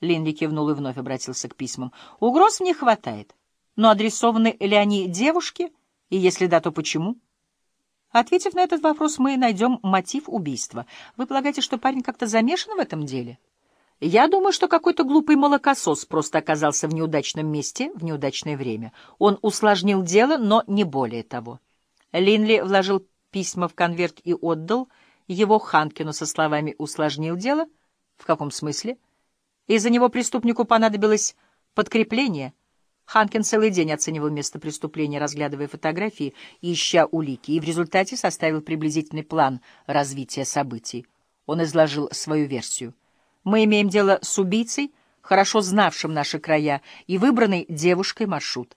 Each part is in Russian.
Линли кивнул и вновь обратился к письмам. Угроз мне хватает. Но адресованы ли они девушке? И если да, то почему? Ответив на этот вопрос, мы найдем мотив убийства. Вы полагаете, что парень как-то замешан в этом деле? Я думаю, что какой-то глупый молокосос просто оказался в неудачном месте в неудачное время. Он усложнил дело, но не более того. Линли вложил письма в конверт и отдал его Ханкину со словами «усложнил дело». В каком смысле? Из-за него преступнику понадобилось подкрепление. Ханкин целый день оценивал место преступления, разглядывая фотографии ища улики, и в результате составил приблизительный план развития событий. Он изложил свою версию. Мы имеем дело с убийцей, хорошо знавшим наши края, и выбранной девушкой маршрут.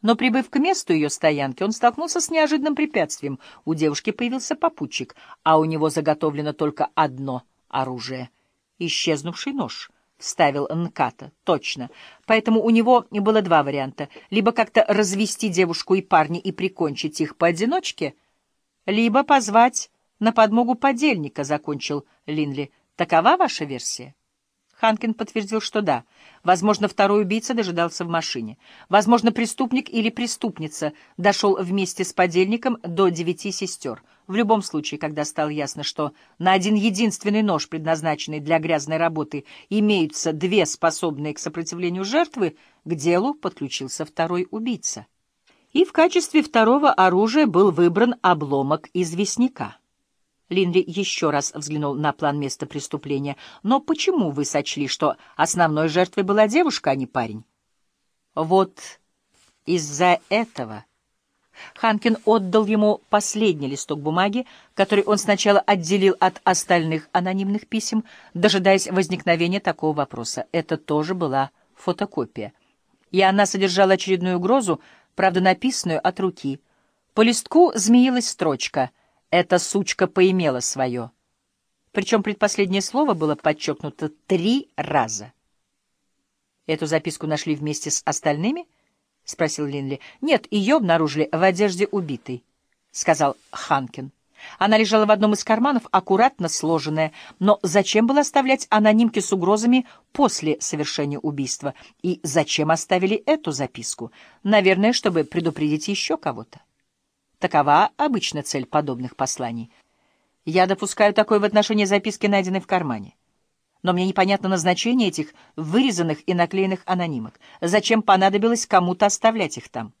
Но, прибыв к месту ее стоянки, он столкнулся с неожиданным препятствием. У девушки появился попутчик, а у него заготовлено только одно оружие — исчезнувший нож — вставил Нката. Точно. Поэтому у него было два варианта. Либо как-то развести девушку и парня и прикончить их поодиночке, либо позвать на подмогу подельника, — закончил Линли. Такова ваша версия? Ханкин подтвердил, что да. Возможно, второй убийца дожидался в машине. Возможно, преступник или преступница дошел вместе с подельником до девяти сестер. В любом случае, когда стало ясно, что на один единственный нож, предназначенный для грязной работы, имеются две способные к сопротивлению жертвы, к делу подключился второй убийца. И в качестве второго оружия был выбран обломок известняка. Линли еще раз взглянул на план места преступления. «Но почему вы сочли, что основной жертвой была девушка, а не парень?» «Вот из-за этого...» Ханкин отдал ему последний листок бумаги, который он сначала отделил от остальных анонимных писем, дожидаясь возникновения такого вопроса. Это тоже была фотокопия. И она содержала очередную угрозу, правда, написанную от руки. По листку змеилась строчка — эта сучка поимела свое. Причем предпоследнее слово было подчеркнуто три раза. «Эту записку нашли вместе с остальными?» — спросил Линли. «Нет, ее обнаружили в одежде убитой», — сказал Ханкин. Она лежала в одном из карманов, аккуратно сложенная. Но зачем было оставлять анонимки с угрозами после совершения убийства? И зачем оставили эту записку? Наверное, чтобы предупредить еще кого-то. Такова обычно цель подобных посланий. Я допускаю такое в отношении записки, найденной в кармане. Но мне непонятно назначение этих вырезанных и наклеенных анонимок. Зачем понадобилось кому-то оставлять их там?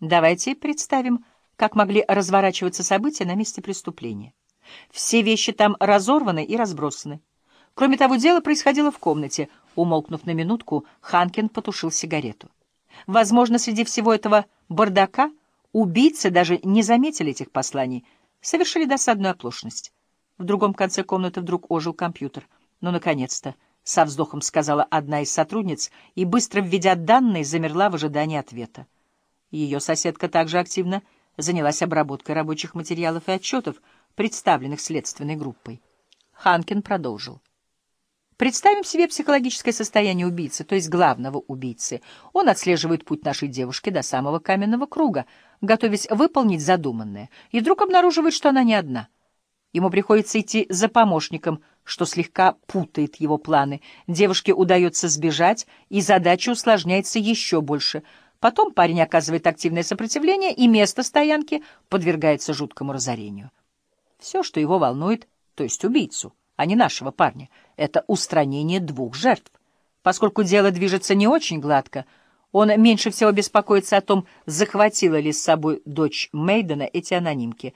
Давайте представим, как могли разворачиваться события на месте преступления. Все вещи там разорваны и разбросаны. Кроме того, дело происходило в комнате. Умолкнув на минутку, Ханкин потушил сигарету. Возможно, среди всего этого бардака — Убийцы даже не заметили этих посланий, совершили досадную оплошность. В другом конце комнаты вдруг ожил компьютер. «Ну, наконец-то!» — со вздохом сказала одна из сотрудниц и, быстро введя данные, замерла в ожидании ответа. Ее соседка также активно занялась обработкой рабочих материалов и отчетов, представленных следственной группой. Ханкин продолжил. Представим себе психологическое состояние убийцы, то есть главного убийцы. Он отслеживает путь нашей девушки до самого каменного круга, готовясь выполнить задуманное, и вдруг обнаруживает, что она не одна. Ему приходится идти за помощником, что слегка путает его планы. Девушке удается сбежать, и задача усложняется еще больше. Потом парень оказывает активное сопротивление, и место стоянки подвергается жуткому разорению. Все, что его волнует, то есть убийцу — а не нашего парня. Это устранение двух жертв. Поскольку дело движется не очень гладко, он меньше всего беспокоится о том, захватила ли с собой дочь Мейдена эти анонимки.